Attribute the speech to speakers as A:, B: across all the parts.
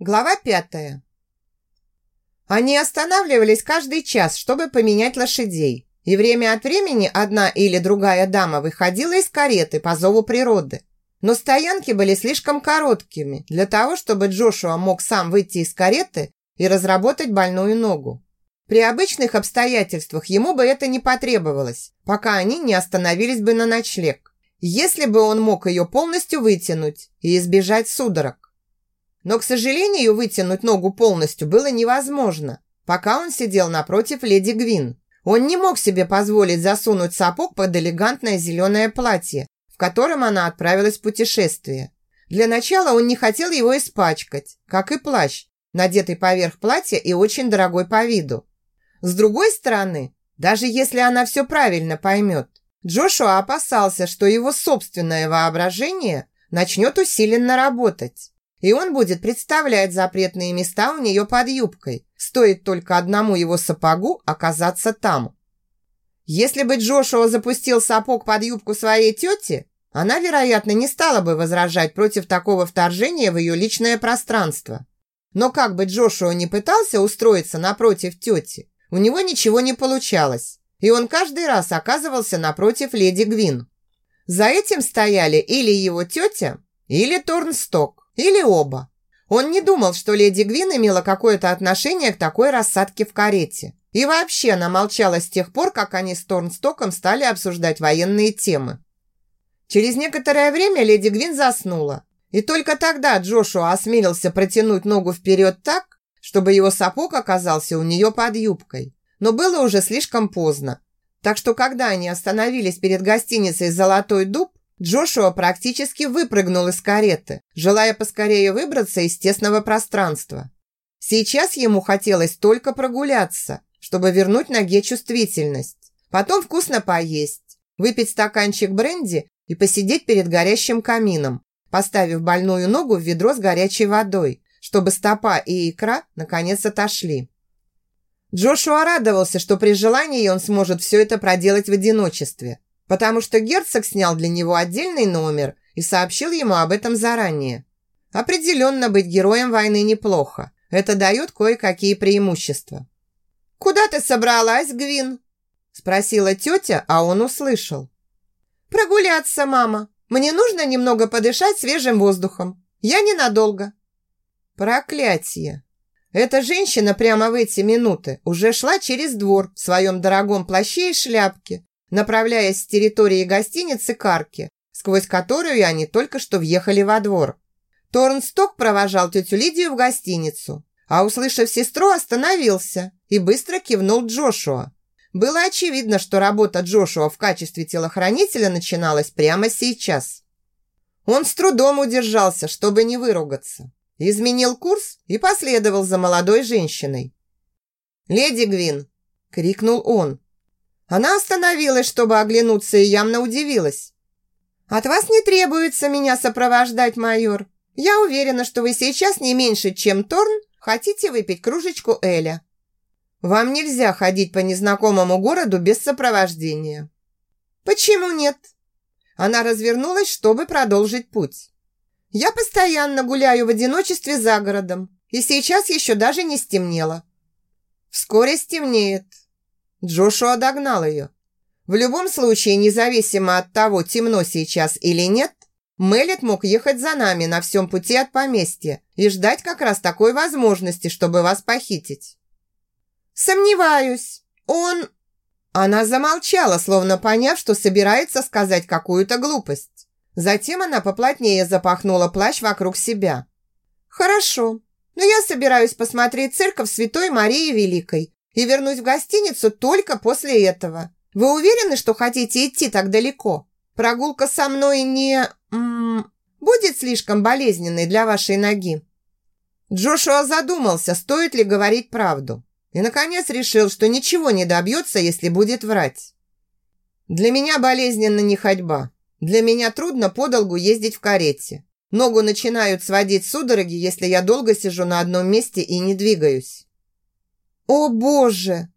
A: Глава пятая. Они останавливались каждый час, чтобы поменять лошадей. И время от времени одна или другая дама выходила из кареты по зову природы. Но стоянки были слишком короткими для того, чтобы Джошуа мог сам выйти из кареты и разработать больную ногу. При обычных обстоятельствах ему бы это не потребовалось, пока они не остановились бы на ночлег. Если бы он мог ее полностью вытянуть и избежать судорог. Но, к сожалению, вытянуть ногу полностью было невозможно, пока он сидел напротив леди Гвин. Он не мог себе позволить засунуть сапог под элегантное зеленое платье, в котором она отправилась в путешествие. Для начала он не хотел его испачкать, как и плащ, надетый поверх платья и очень дорогой по виду. С другой стороны, даже если она все правильно поймет, Джошуа опасался, что его собственное воображение начнет усиленно работать и он будет представлять запретные места у нее под юбкой. Стоит только одному его сапогу оказаться там. Если бы Джошуа запустил сапог под юбку своей тети, она, вероятно, не стала бы возражать против такого вторжения в ее личное пространство. Но как бы Джошуа не пытался устроиться напротив тети, у него ничего не получалось, и он каждый раз оказывался напротив леди Гвин. За этим стояли или его тетя, или Торнсток. Или оба. Он не думал, что леди Гвин имела какое-то отношение к такой рассадке в карете. И вообще она молчала с тех пор, как они с Торнстоком стали обсуждать военные темы. Через некоторое время леди Гвин заснула. И только тогда Джошуа осмелился протянуть ногу вперед так, чтобы его сапог оказался у нее под юбкой. Но было уже слишком поздно. Так что, когда они остановились перед гостиницей «Золотой дуб», Джошуа практически выпрыгнул из кареты, желая поскорее выбраться из тесного пространства. Сейчас ему хотелось только прогуляться, чтобы вернуть ноге чувствительность. Потом вкусно поесть, выпить стаканчик бренди и посидеть перед горящим камином, поставив больную ногу в ведро с горячей водой, чтобы стопа и икра наконец отошли. Джошуа радовался, что при желании он сможет все это проделать в одиночестве потому что герцог снял для него отдельный номер и сообщил ему об этом заранее. Определенно быть героем войны неплохо. Это дает кое-какие преимущества. «Куда ты собралась, Гвин?» Спросила тетя, а он услышал. «Прогуляться, мама. Мне нужно немного подышать свежим воздухом. Я ненадолго». Проклятие! Эта женщина прямо в эти минуты уже шла через двор в своем дорогом плаще и шляпке направляясь с территории гостиницы к арке, сквозь которую они только что въехали во двор. Торнсток провожал тетю Лидию в гостиницу, а, услышав сестру, остановился и быстро кивнул Джошуа. Было очевидно, что работа Джошуа в качестве телохранителя начиналась прямо сейчас. Он с трудом удержался, чтобы не выругаться. Изменил курс и последовал за молодой женщиной. «Леди Гвин!» – крикнул он. Она остановилась, чтобы оглянуться, и явно удивилась. «От вас не требуется меня сопровождать, майор. Я уверена, что вы сейчас не меньше, чем Торн, хотите выпить кружечку Эля. Вам нельзя ходить по незнакомому городу без сопровождения». «Почему нет?» Она развернулась, чтобы продолжить путь. «Я постоянно гуляю в одиночестве за городом, и сейчас еще даже не стемнело». «Вскоре стемнеет», Джошуа догнал ее. В любом случае, независимо от того, темно сейчас или нет, Меллет мог ехать за нами на всем пути от поместья и ждать как раз такой возможности, чтобы вас похитить. «Сомневаюсь. Он...» Она замолчала, словно поняв, что собирается сказать какую-то глупость. Затем она поплотнее запахнула плащ вокруг себя. «Хорошо, но я собираюсь посмотреть церковь Святой Марии Великой и вернусь в гостиницу только после этого. Вы уверены, что хотите идти так далеко? Прогулка со мной не... М -м, будет слишком болезненной для вашей ноги?» Джошуа задумался, стоит ли говорить правду. И, наконец, решил, что ничего не добьется, если будет врать. «Для меня болезненна не ходьба. Для меня трудно подолгу ездить в карете. Ногу начинают сводить судороги, если я долго сижу на одном месте и не двигаюсь. «О, Боже!»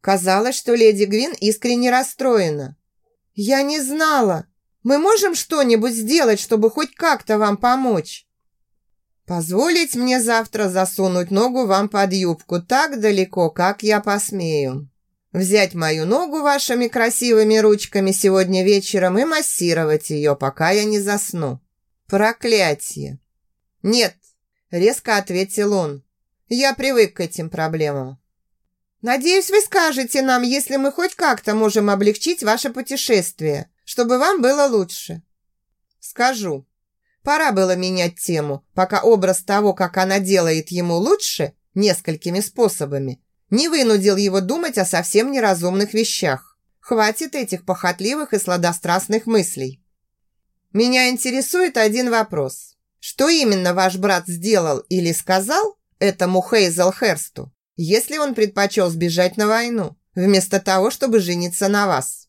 A: Казалось, что леди Гвин искренне расстроена. «Я не знала. Мы можем что-нибудь сделать, чтобы хоть как-то вам помочь?» Позволить мне завтра засунуть ногу вам под юбку так далеко, как я посмею. Взять мою ногу вашими красивыми ручками сегодня вечером и массировать ее, пока я не засну. Проклятие! Нет, резко ответил он. Я привык к этим проблемам. Надеюсь, вы скажете нам, если мы хоть как-то можем облегчить ваше путешествие, чтобы вам было лучше. Скажу. Пора было менять тему, пока образ того, как она делает ему лучше, несколькими способами, не вынудил его думать о совсем неразумных вещах. Хватит этих похотливых и сладострастных мыслей. Меня интересует один вопрос. Что именно ваш брат сделал или сказал этому Хейзел Херсту, если он предпочел сбежать на войну, вместо того, чтобы жениться на вас?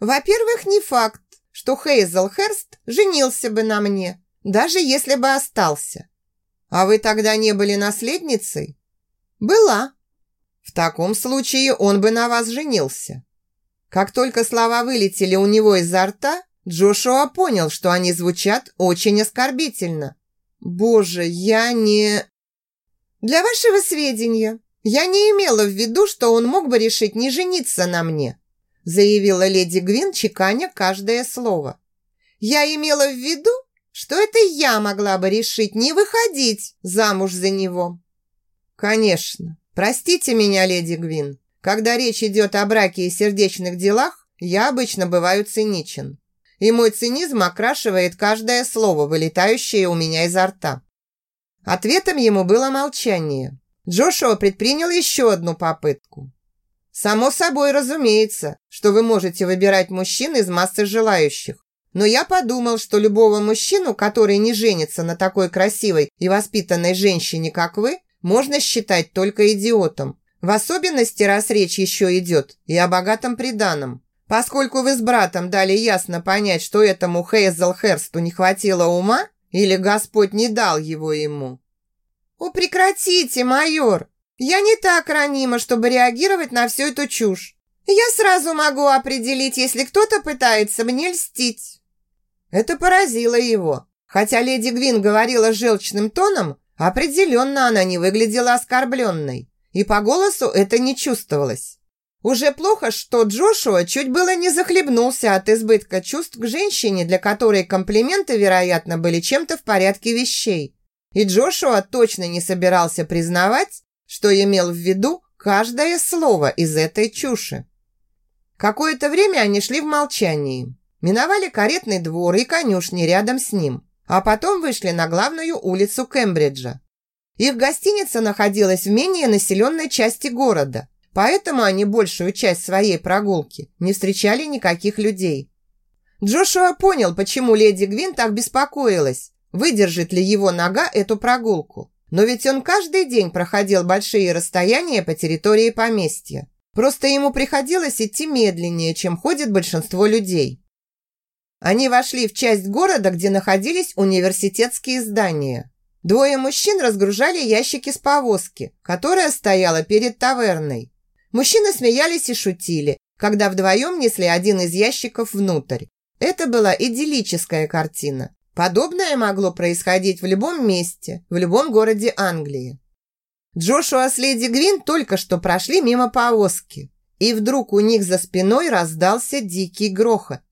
A: Во-первых, не факт, что Хейзел Херст женился бы на мне, даже если бы остался. А вы тогда не были наследницей? Была. В таком случае он бы на вас женился. Как только слова вылетели у него изо рта, Джошуа понял, что они звучат очень оскорбительно. Боже, я не... Для вашего сведения, я не имела в виду, что он мог бы решить не жениться на мне заявила леди Гвин, чеканя каждое слово. «Я имела в виду, что это я могла бы решить не выходить замуж за него». «Конечно. Простите меня, леди Гвин. Когда речь идет о браке и сердечных делах, я обычно бываю циничен. И мой цинизм окрашивает каждое слово, вылетающее у меня изо рта». Ответом ему было молчание. Джошуа предпринял еще одну попытку. Само собой разумеется, что вы можете выбирать мужчин из массы желающих. Но я подумал, что любого мужчину, который не женится на такой красивой и воспитанной женщине, как вы, можно считать только идиотом. В особенности, раз речь еще идет и о богатом приданом. Поскольку вы с братом дали ясно понять, что этому Хейзел Херсту не хватило ума, или Господь не дал его ему. «О, прекратите, майор!» Я не так ранима, чтобы реагировать на всю эту чушь. Я сразу могу определить, если кто-то пытается мне льстить». Это поразило его. Хотя леди Гвин говорила желчным тоном, определенно она не выглядела оскорбленной. И по голосу это не чувствовалось. Уже плохо, что Джошуа чуть было не захлебнулся от избытка чувств к женщине, для которой комплименты, вероятно, были чем-то в порядке вещей. И Джошуа точно не собирался признавать, что имел в виду каждое слово из этой чуши. Какое-то время они шли в молчании, миновали каретный двор и конюшни рядом с ним, а потом вышли на главную улицу Кембриджа. Их гостиница находилась в менее населенной части города, поэтому они большую часть своей прогулки не встречали никаких людей. Джошуа понял, почему леди Гвин так беспокоилась, выдержит ли его нога эту прогулку. Но ведь он каждый день проходил большие расстояния по территории поместья. Просто ему приходилось идти медленнее, чем ходит большинство людей. Они вошли в часть города, где находились университетские здания. Двое мужчин разгружали ящики с повозки, которая стояла перед таверной. Мужчины смеялись и шутили, когда вдвоем несли один из ящиков внутрь. Это была идиллическая картина. Подобное могло происходить в любом месте, в любом городе Англии. Джошуа с леди Гвин только что прошли мимо повозки, и вдруг у них за спиной раздался дикий грохот.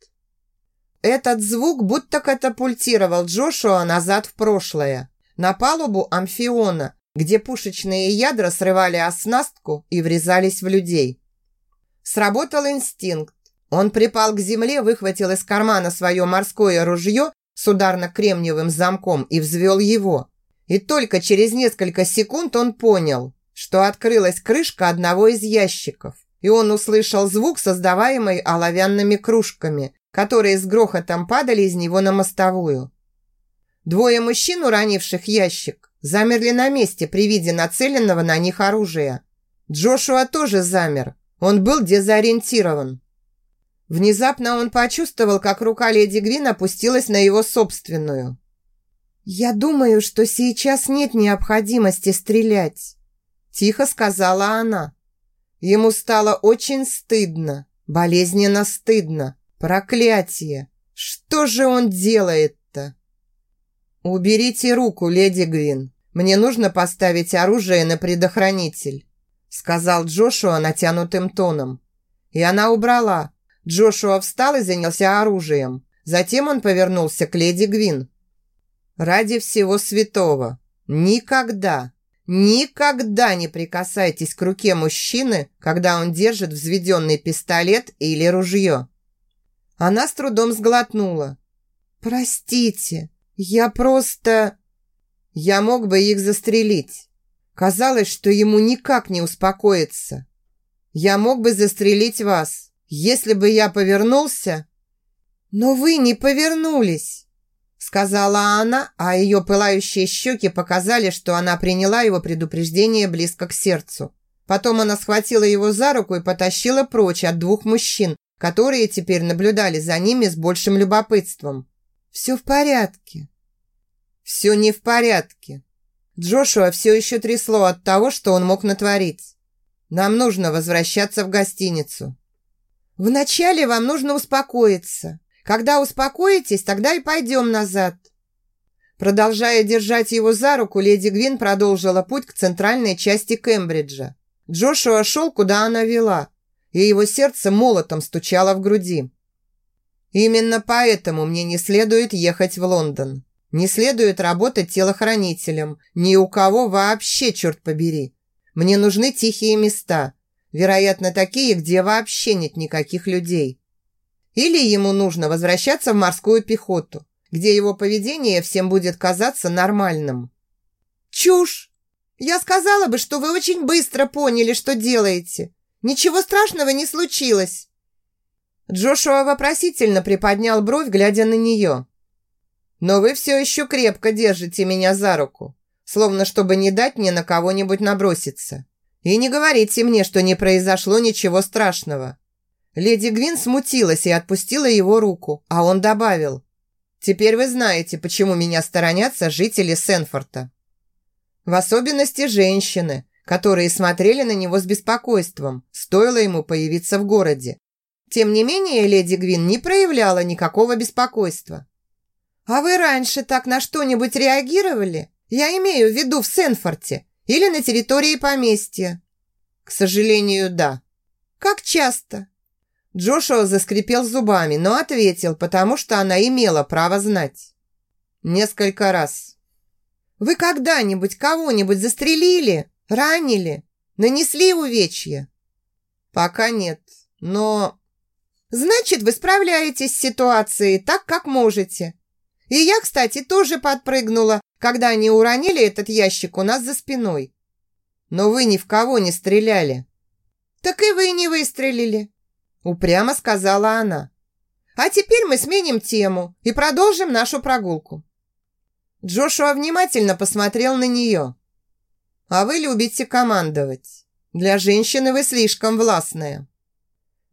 A: Этот звук будто катапультировал Джошуа назад в прошлое, на палубу амфиона, где пушечные ядра срывали оснастку и врезались в людей. Сработал инстинкт. Он припал к земле, выхватил из кармана свое морское ружье с ударно-кремниевым замком и взвел его. И только через несколько секунд он понял, что открылась крышка одного из ящиков, и он услышал звук, создаваемый оловянными кружками, которые с грохотом падали из него на мостовую. Двое мужчин, уронивших ящик, замерли на месте при виде нацеленного на них оружия. Джошуа тоже замер. Он был дезориентирован. Внезапно он почувствовал, как рука леди Гвин опустилась на его собственную. «Я думаю, что сейчас нет необходимости стрелять», – тихо сказала она. Ему стало очень стыдно, болезненно стыдно. Проклятие! Что же он делает-то? «Уберите руку, леди Гвин. Мне нужно поставить оружие на предохранитель», сказал Джошуа натянутым тоном. И она убрала. Джошуа встал и занялся оружием. Затем он повернулся к леди Гвин. «Ради всего святого, никогда, никогда не прикасайтесь к руке мужчины, когда он держит взведенный пистолет или ружье». Она с трудом сглотнула. «Простите, я просто...» «Я мог бы их застрелить». Казалось, что ему никак не успокоиться. «Я мог бы застрелить вас, если бы я повернулся...» «Но вы не повернулись!» Сказала она, а ее пылающие щеки показали, что она приняла его предупреждение близко к сердцу. Потом она схватила его за руку и потащила прочь от двух мужчин, которые теперь наблюдали за ними с большим любопытством. «Все в порядке». «Все не в порядке». Джошуа все еще трясло от того, что он мог натворить. «Нам нужно возвращаться в гостиницу». «Вначале вам нужно успокоиться. Когда успокоитесь, тогда и пойдем назад». Продолжая держать его за руку, леди Гвин продолжила путь к центральной части Кембриджа. Джошуа шел, куда она вела, и его сердце молотом стучало в груди. «Именно поэтому мне не следует ехать в Лондон. Не следует работать телохранителем. Ни у кого вообще, черт побери. Мне нужны тихие места. Вероятно, такие, где вообще нет никаких людей. Или ему нужно возвращаться в морскую пехоту, где его поведение всем будет казаться нормальным. «Чушь! Я сказала бы, что вы очень быстро поняли, что делаете. Ничего страшного не случилось!» Джошуа вопросительно приподнял бровь, глядя на нее. «Но вы все еще крепко держите меня за руку, словно чтобы не дать мне на кого-нибудь наброситься. И не говорите мне, что не произошло ничего страшного. Леди Гвин смутилась и отпустила его руку, а он добавил. «Теперь вы знаете, почему меня сторонятся жители Сенфорта. В особенности женщины, которые смотрели на него с беспокойством, стоило ему появиться в городе. Тем не менее, леди Гвин не проявляла никакого беспокойства. «А вы раньше так на что-нибудь реагировали? Я имею в виду в Сенфорте или на территории поместья?» «К сожалению, да». «Как часто?» Джошуа заскрипел зубами, но ответил, потому что она имела право знать. Несколько раз. «Вы когда-нибудь кого-нибудь застрелили? Ранили? Нанесли увечья?» «Пока нет, но...» «Значит, вы справляетесь с ситуацией так, как можете. И я, кстати, тоже подпрыгнула, когда они уронили этот ящик у нас за спиной. Но вы ни в кого не стреляли». «Так и вы не выстрелили. Упрямо сказала она. А теперь мы сменим тему и продолжим нашу прогулку. Джошуа внимательно посмотрел на нее. А вы любите командовать. Для женщины вы слишком властная.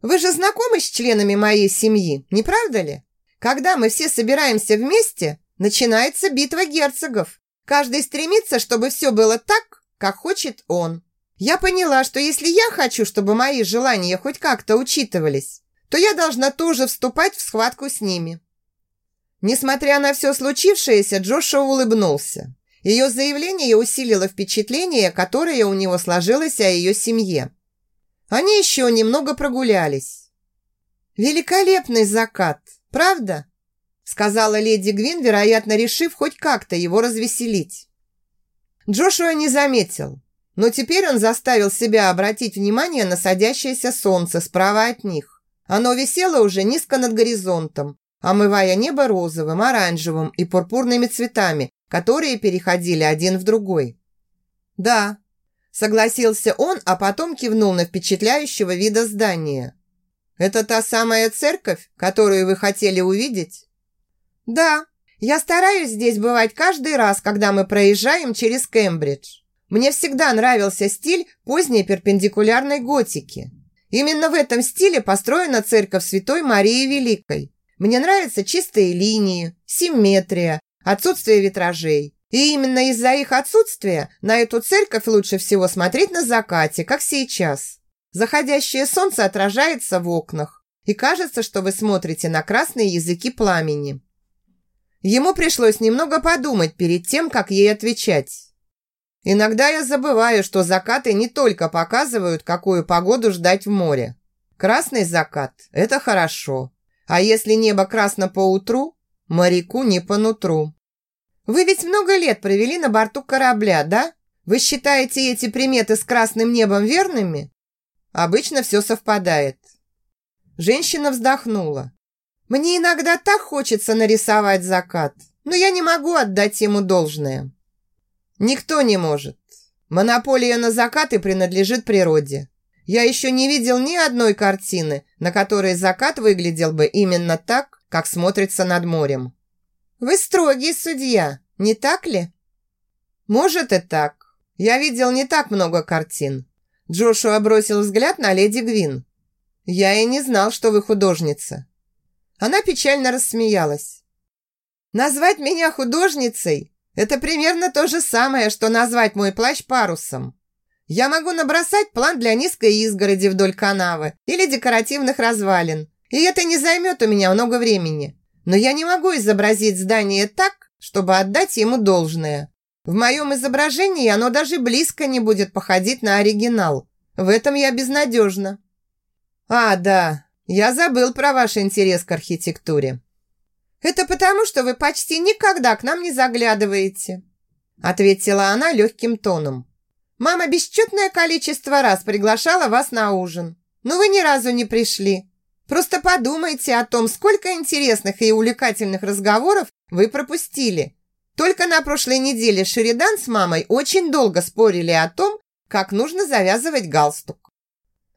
A: Вы же знакомы с членами моей семьи, не правда ли? Когда мы все собираемся вместе, начинается битва герцогов. Каждый стремится, чтобы все было так, как хочет он. Я поняла, что если я хочу, чтобы мои желания хоть как-то учитывались, то я должна тоже вступать в схватку с ними. Несмотря на все случившееся, Джошуа улыбнулся. Ее заявление усилило впечатление, которое у него сложилось о ее семье. Они еще немного прогулялись. «Великолепный закат, правда?» сказала леди Гвин, вероятно, решив хоть как-то его развеселить. Джошуа не заметил, но теперь он заставил себя обратить внимание на садящееся солнце справа от них. Оно висело уже низко над горизонтом, омывая небо розовым, оранжевым и пурпурными цветами, которые переходили один в другой. «Да», – согласился он, а потом кивнул на впечатляющего вида здания. «Это та самая церковь, которую вы хотели увидеть?» «Да, я стараюсь здесь бывать каждый раз, когда мы проезжаем через Кембридж. Мне всегда нравился стиль поздней перпендикулярной готики. Именно в этом стиле построена церковь Святой Марии Великой. Мне нравятся чистые линии, симметрия, отсутствие витражей. И именно из-за их отсутствия на эту церковь лучше всего смотреть на закате, как сейчас. Заходящее солнце отражается в окнах, и кажется, что вы смотрите на красные языки пламени. Ему пришлось немного подумать перед тем, как ей отвечать. Иногда я забываю, что закаты не только показывают, какую погоду ждать в море. Красный закат – это хорошо. А если небо красно по утру, моряку не по нутру. Вы ведь много лет провели на борту корабля, да? Вы считаете эти приметы с красным небом верными? Обычно все совпадает. Женщина вздохнула. Мне иногда так хочется нарисовать закат, но я не могу отдать ему должное. Никто не может. Монополия на закаты принадлежит природе. Я еще не видел ни одной картины, на которой закат выглядел бы именно так, как смотрится над морем. Вы строгий судья, не так ли? Может и так. Я видел не так много картин. Джошуа бросил взгляд на леди Гвин. Я и не знал, что вы художница. Она печально рассмеялась. Назвать меня художницей – это примерно то же самое, что назвать мой плащ парусом. Я могу набросать план для низкой изгороди вдоль канавы или декоративных развалин, и это не займет у меня много времени. Но я не могу изобразить здание так, чтобы отдать ему должное. В моем изображении оно даже близко не будет походить на оригинал. В этом я безнадежна. А, да, я забыл про ваш интерес к архитектуре. Это потому, что вы почти никогда к нам не заглядываете, ответила она легким тоном. Мама бесчетное количество раз приглашала вас на ужин, но вы ни разу не пришли. Просто подумайте о том, сколько интересных и увлекательных разговоров вы пропустили, только на прошлой неделе Шеридан с мамой очень долго спорили о том, как нужно завязывать галстук.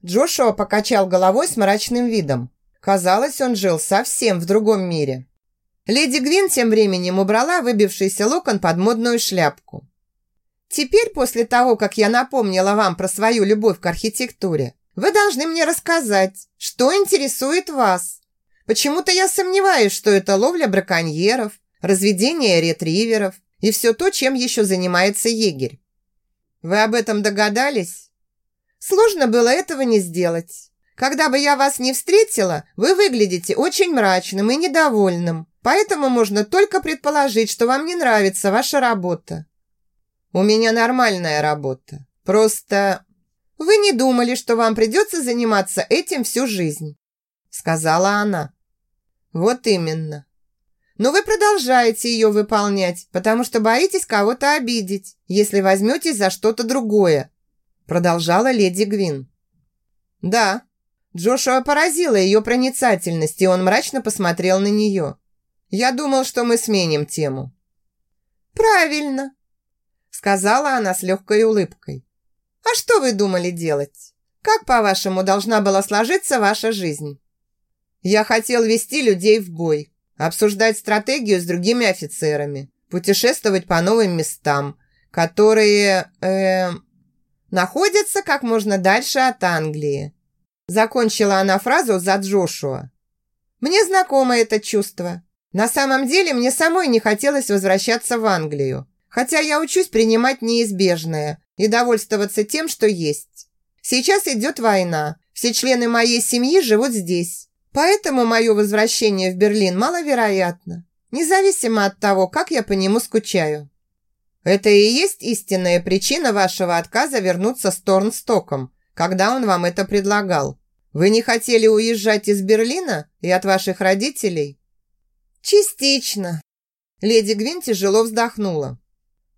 A: Джошуа покачал головой с мрачным видом. Казалось, он жил совсем в другом мире. Леди Гвин тем временем убрала выбившийся локон под модную шляпку. «Теперь, после того, как я напомнила вам про свою любовь к архитектуре, вы должны мне рассказать, что интересует вас. Почему-то я сомневаюсь, что это ловля браконьеров, разведение ретриверов и все то, чем еще занимается егерь. Вы об этом догадались? Сложно было этого не сделать. Когда бы я вас не встретила, вы выглядите очень мрачным и недовольным, поэтому можно только предположить, что вам не нравится ваша работа. У меня нормальная работа. Просто вы не думали, что вам придется заниматься этим всю жизнь, сказала она. Вот именно. Но вы продолжаете ее выполнять, потому что боитесь кого-то обидеть, если возьметесь за что-то другое», продолжала леди Гвин. «Да». Джошуа поразила ее проницательность, и он мрачно посмотрел на нее. «Я думал, что мы сменим тему». «Правильно», сказала она с легкой улыбкой. «А что вы думали делать? Как, по-вашему, должна была сложиться ваша жизнь?» «Я хотел вести людей в бой», обсуждать стратегию с другими офицерами, путешествовать по новым местам, которые э, находятся как можно дальше от Англии. Закончила она фразу за Джошуа. Мне знакомо это чувство. На самом деле мне самой не хотелось возвращаться в Англию, хотя я учусь принимать неизбежное и довольствоваться тем, что есть. Сейчас идет война. Все члены моей семьи живут здесь. Поэтому мое возвращение в Берлин маловероятно, независимо от того, как я по нему скучаю. Это и есть истинная причина вашего отказа вернуться с Торнстоком, когда он вам это предлагал. Вы не хотели уезжать из Берлина и от ваших родителей? Частично. Леди Гвин тяжело вздохнула.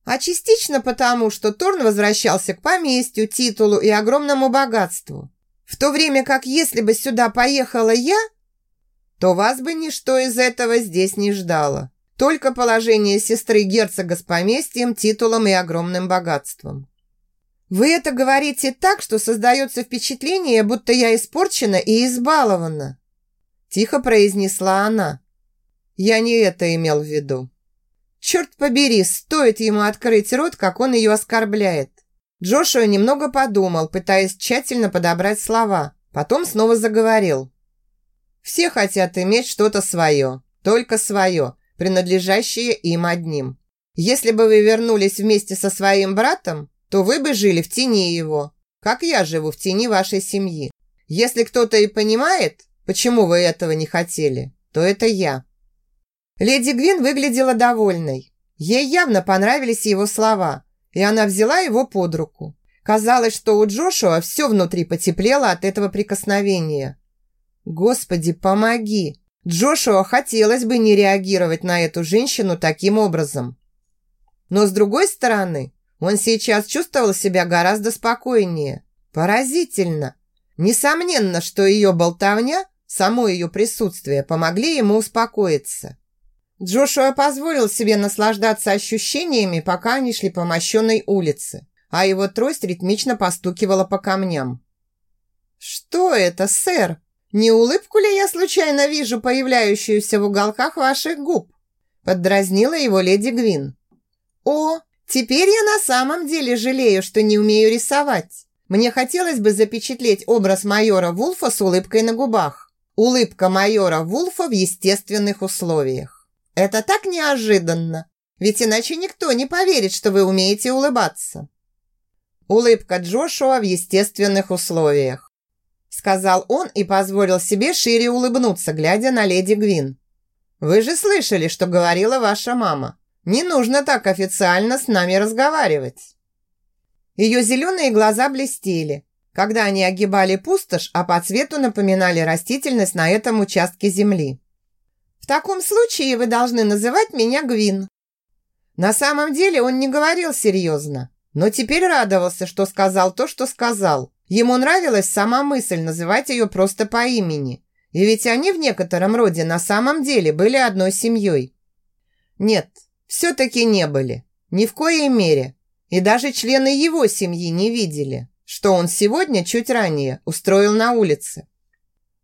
A: А частично потому, что Торн возвращался к поместью, титулу и огромному богатству. В то время как если бы сюда поехала я, то вас бы ничто из этого здесь не ждало. Только положение сестры герцога с поместьем, титулом и огромным богатством. Вы это говорите так, что создается впечатление, будто я испорчена и избалована. Тихо произнесла она. Я не это имел в виду. Черт побери, стоит ему открыть рот, как он ее оскорбляет. Джошуа немного подумал, пытаясь тщательно подобрать слова. Потом снова заговорил. «Все хотят иметь что-то свое, только свое, принадлежащее им одним. Если бы вы вернулись вместе со своим братом, то вы бы жили в тени его, как я живу в тени вашей семьи. Если кто-то и понимает, почему вы этого не хотели, то это я». Леди Гвин выглядела довольной. Ей явно понравились его слова, и она взяла его под руку. Казалось, что у Джошуа все внутри потеплело от этого прикосновения. «Господи, помоги!» Джошуа хотелось бы не реагировать на эту женщину таким образом. Но с другой стороны, он сейчас чувствовал себя гораздо спокойнее. Поразительно! Несомненно, что ее болтовня, само ее присутствие помогли ему успокоиться. Джошуа позволил себе наслаждаться ощущениями, пока они шли по мощенной улице, а его трость ритмично постукивала по камням. «Что это, сэр? Не улыбку ли я случайно вижу, появляющуюся в уголках ваших губ?» Поддразнила его леди Гвин. «О, теперь я на самом деле жалею, что не умею рисовать. Мне хотелось бы запечатлеть образ майора Вулфа с улыбкой на губах. Улыбка майора Вулфа в естественных условиях. Это так неожиданно, ведь иначе никто не поверит, что вы умеете улыбаться». Улыбка Джошуа в естественных условиях. Сказал он и позволил себе шире улыбнуться, глядя на леди Гвин. «Вы же слышали, что говорила ваша мама. Не нужно так официально с нами разговаривать». Ее зеленые глаза блестели, когда они огибали пустошь, а по цвету напоминали растительность на этом участке земли. «В таком случае вы должны называть меня Гвин». На самом деле он не говорил серьезно, но теперь радовался, что сказал то, что сказал. Ему нравилась сама мысль называть ее просто по имени. И ведь они в некотором роде на самом деле были одной семьей. Нет, все-таки не были. Ни в коей мере. И даже члены его семьи не видели, что он сегодня, чуть ранее, устроил на улице.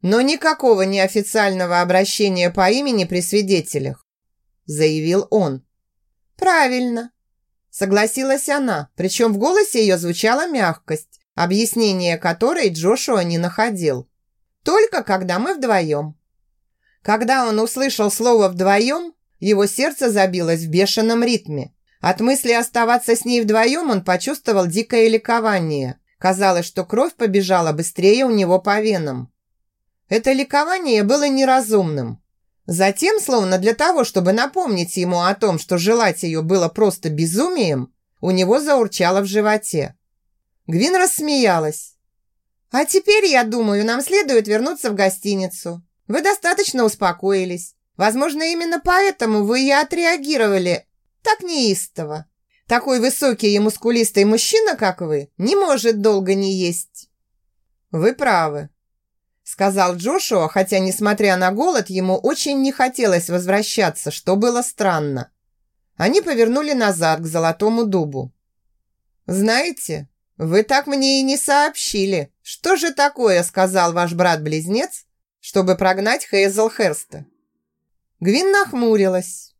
A: Но никакого неофициального обращения по имени при свидетелях, заявил он. Правильно, согласилась она, причем в голосе ее звучала мягкость, объяснение которой Джошуа не находил. Только когда мы вдвоем. Когда он услышал слово «вдвоем», его сердце забилось в бешеном ритме. От мысли оставаться с ней вдвоем он почувствовал дикое ликование. Казалось, что кровь побежала быстрее у него по венам. Это ликование было неразумным. Затем, словно для того, чтобы напомнить ему о том, что желать ее было просто безумием, у него заурчало в животе. Гвин рассмеялась. «А теперь, я думаю, нам следует вернуться в гостиницу. Вы достаточно успокоились. Возможно, именно поэтому вы и отреагировали так неистово. Такой высокий и мускулистый мужчина, как вы, не может долго не есть». «Вы правы», – сказал Джошуа, хотя, несмотря на голод, ему очень не хотелось возвращаться, что было странно. Они повернули назад к Золотому дубу. «Знаете, вы так мне и не сообщили, что же такое сказал ваш брат-близнец, чтобы прогнать Хейзел Херста?» Гвин нахмурилась.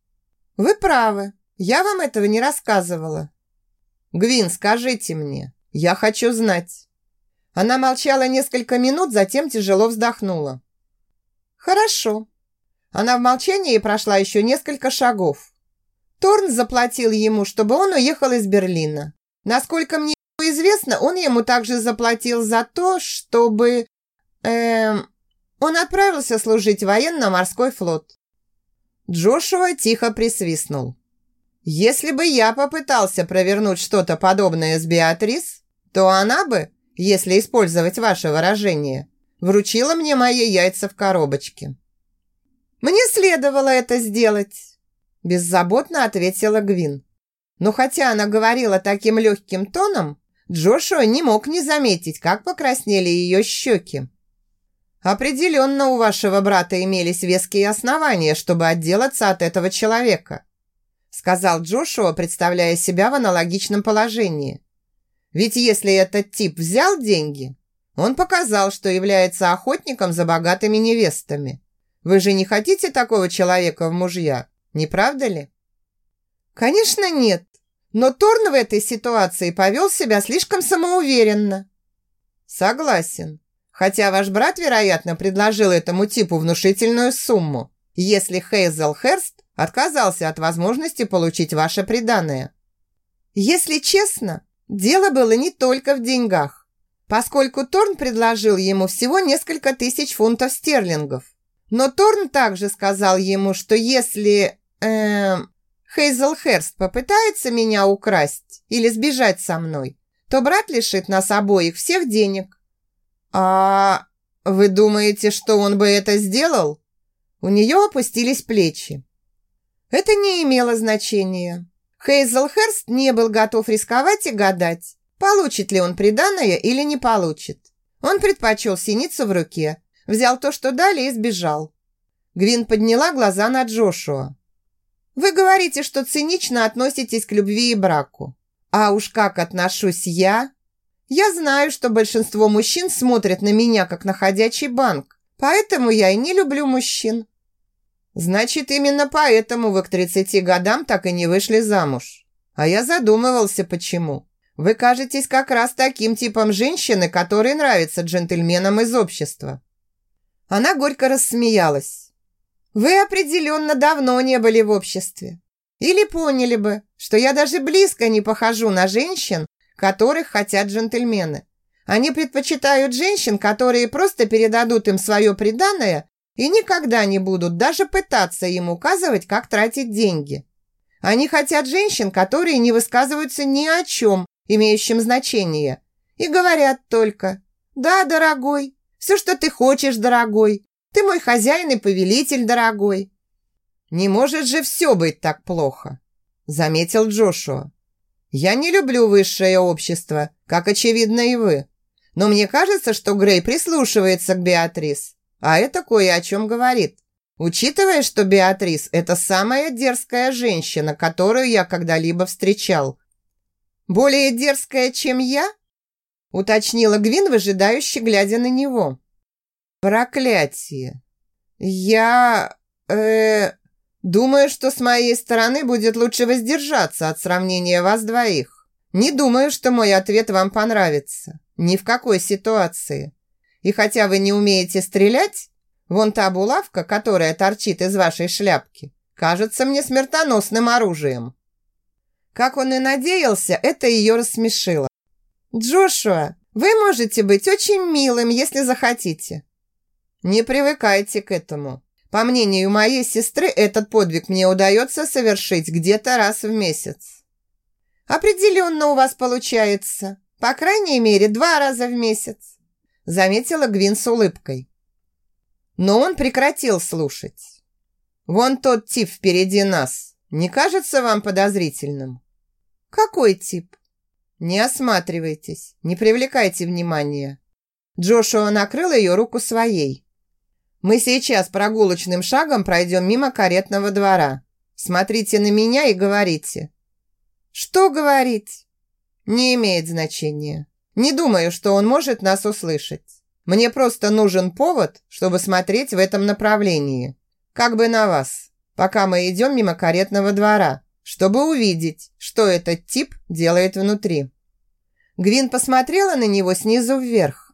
A: «Вы правы. Я вам этого не рассказывала». «Гвин, скажите мне. Я хочу знать». Она молчала несколько минут, затем тяжело вздохнула. «Хорошо». Она в молчании прошла еще несколько шагов. Торн заплатил ему, чтобы он уехал из Берлина. Насколько мне известно, он ему также заплатил за то, чтобы... Эм, он отправился служить военно-морской флот. Джошуа тихо присвистнул. «Если бы я попытался провернуть что-то подобное с Беатрис, то она бы, если использовать ваше выражение, вручила мне мои яйца в коробочке». «Мне следовало это сделать», – беззаботно ответила Гвин. Но хотя она говорила таким легким тоном, Джошуа не мог не заметить, как покраснели ее щеки. Определенно у вашего брата имелись веские основания, чтобы отделаться от этого человека, сказал Джошуа, представляя себя в аналогичном положении. Ведь если этот тип взял деньги, он показал, что является охотником за богатыми невестами. Вы же не хотите такого человека в мужья, не правда ли? Конечно, нет, но Торн в этой ситуации повел себя слишком самоуверенно. Согласен. Хотя ваш брат, вероятно, предложил этому типу внушительную сумму, если Хейзел Херст отказался от возможности получить ваше приданое. Если честно, дело было не только в деньгах, поскольку Торн предложил ему всего несколько тысяч фунтов стерлингов. Но Торн также сказал ему, что если... Эм, Хейзелхерст попытается меня украсть или сбежать со мной, то брат лишит нас обоих всех денег. А вы думаете, что он бы это сделал? У нее опустились плечи. Это не имело значения. Хейзелхерст не был готов рисковать и гадать, получит ли он приданное или не получит. Он предпочел синицу в руке, взял то, что дали, и сбежал. Гвин подняла глаза на Джошуа. «Вы говорите, что цинично относитесь к любви и браку. А уж как отношусь я? Я знаю, что большинство мужчин смотрят на меня, как на ходячий банк, поэтому я и не люблю мужчин. Значит, именно поэтому вы к 30 годам так и не вышли замуж. А я задумывался, почему. Вы кажетесь как раз таким типом женщины, который нравится джентльменам из общества. Она горько рассмеялась. Вы определенно давно не были в обществе. Или поняли бы, что я даже близко не похожу на женщин, которых хотят джентльмены. Они предпочитают женщин, которые просто передадут им свое преданное и никогда не будут даже пытаться им указывать, как тратить деньги. Они хотят женщин, которые не высказываются ни о чем, имеющем значение, и говорят только «Да, дорогой, все, что ты хочешь, дорогой, ты мой хозяин и повелитель, дорогой». «Не может же все быть так плохо», – заметил Джошуа. «Я не люблю высшее общество, как очевидно и вы. Но мне кажется, что Грей прислушивается к Беатрис. А это кое о чем говорит. Учитывая, что Беатрис – это самая дерзкая женщина, которую я когда-либо встречал. Более дерзкая, чем я? Уточнила Гвин, выжидающе глядя на него. Проклятие. Я... Э, думаю, что с моей стороны будет лучше воздержаться от сравнения вас двоих. Не думаю, что мой ответ вам понравится. Ни в какой ситуации. И хотя вы не умеете стрелять, вон та булавка, которая торчит из вашей шляпки, кажется мне смертоносным оружием». Как он и надеялся, это ее рассмешило. «Джошуа, вы можете быть очень милым, если захотите». «Не привыкайте к этому. По мнению моей сестры, этот подвиг мне удается совершить где-то раз в месяц». «Определенно у вас получается. По крайней мере, два раза в месяц заметила Гвин с улыбкой. Но он прекратил слушать. «Вон тот тип впереди нас. Не кажется вам подозрительным?» «Какой тип?» «Не осматривайтесь, не привлекайте внимания». Джошуа накрыл ее руку своей. «Мы сейчас прогулочным шагом пройдем мимо каретного двора. Смотрите на меня и говорите». «Что говорить?» «Не имеет значения. Не думаю, что он может нас услышать. Мне просто нужен повод, чтобы смотреть в этом направлении. Как бы на вас, пока мы идем мимо каретного двора, чтобы увидеть, что этот тип делает внутри». Гвин посмотрела на него снизу вверх.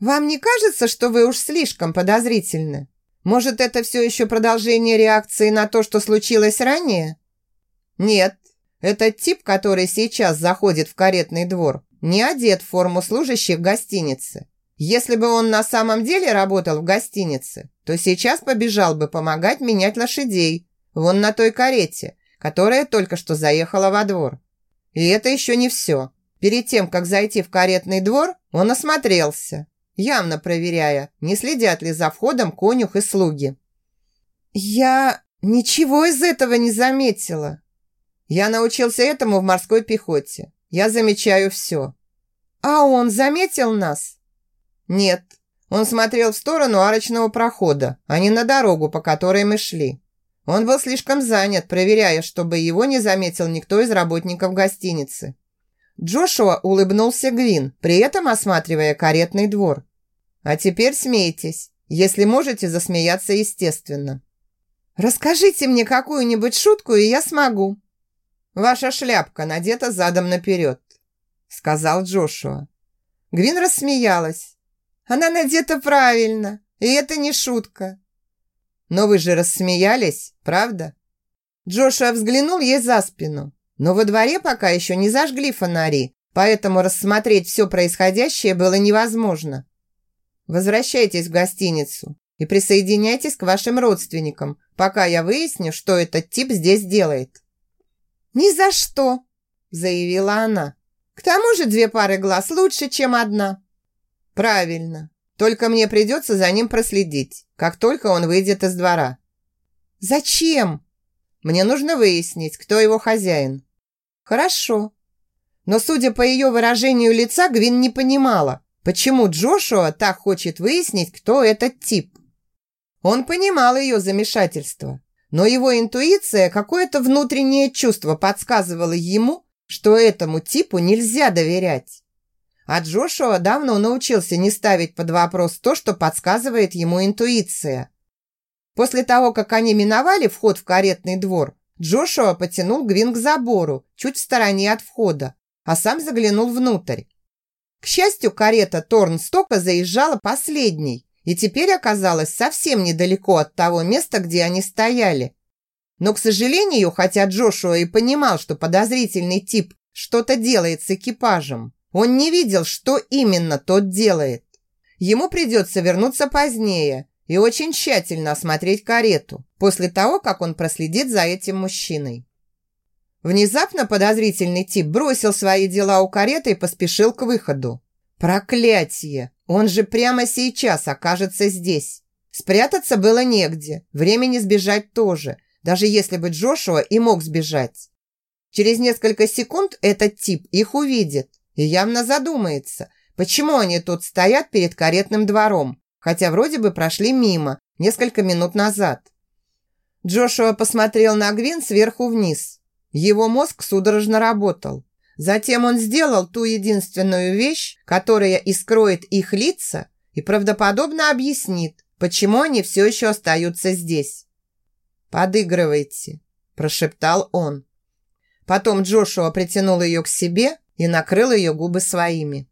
A: «Вам не кажется, что вы уж слишком подозрительны? Может, это все еще продолжение реакции на то, что случилось ранее?» «Нет, этот тип, который сейчас заходит в каретный двор, не одет в форму служащих гостиницы. Если бы он на самом деле работал в гостинице, то сейчас побежал бы помогать менять лошадей, вон на той карете, которая только что заехала во двор. И это еще не все. Перед тем, как зайти в каретный двор, он осмотрелся, явно проверяя, не следят ли за входом конюх и слуги. «Я ничего из этого не заметила», я научился этому в морской пехоте. Я замечаю все. А он заметил нас? Нет. Он смотрел в сторону арочного прохода, а не на дорогу, по которой мы шли. Он был слишком занят, проверяя, чтобы его не заметил никто из работников гостиницы. Джошуа улыбнулся Гвин, при этом осматривая каретный двор. «А теперь смейтесь, если можете засмеяться естественно». «Расскажите мне какую-нибудь шутку, и я смогу», «Ваша шляпка надета задом наперед», – сказал Джошуа. Гвин рассмеялась. «Она надета правильно, и это не шутка». «Но вы же рассмеялись, правда?» Джошуа взглянул ей за спину. Но во дворе пока еще не зажгли фонари, поэтому рассмотреть все происходящее было невозможно. «Возвращайтесь в гостиницу. и присоединяйтесь к вашим родственникам, пока я выясню, что этот тип здесь делает». «Ни за что!» – заявила она. «К тому же две пары глаз лучше, чем одна». «Правильно. Только мне придется за ним проследить, как только он выйдет из двора». «Зачем?» «Мне нужно выяснить, кто его хозяин». «Хорошо». Но, судя по ее выражению лица, Гвин не понимала, почему Джошуа так хочет выяснить, кто этот тип. Он понимал ее замешательство, но его интуиция, какое-то внутреннее чувство подсказывало ему, что этому типу нельзя доверять. А Джошуа давно научился не ставить под вопрос то, что подсказывает ему интуиция. После того, как они миновали вход в каретный двор, Джошуа потянул Гвин к забору, чуть в стороне от входа, а сам заглянул внутрь. К счастью, карета Торнстока заезжала последней, и теперь оказалась совсем недалеко от того места, где они стояли. Но, к сожалению, хотя Джошуа и понимал, что подозрительный тип что-то делает с экипажем, он не видел, что именно тот делает. Ему придется вернуться позднее и очень тщательно осмотреть карету после того, как он проследит за этим мужчиной. Внезапно подозрительный тип бросил свои дела у кареты и поспешил к выходу. Проклятие! Он же прямо сейчас окажется здесь. Спрятаться было негде, времени сбежать тоже, даже если бы Джошуа и мог сбежать. Через несколько секунд этот тип их увидит и явно задумается, почему они тут стоят перед каретным двором, хотя вроде бы прошли мимо несколько минут назад. Джошуа посмотрел на Гвин сверху вниз. Его мозг судорожно работал. Затем он сделал ту единственную вещь, которая и скроет их лица и правдоподобно объяснит, почему они все еще остаются здесь. «Подыгрывайте», – прошептал он. Потом Джошуа притянул ее к себе и накрыл ее губы своими.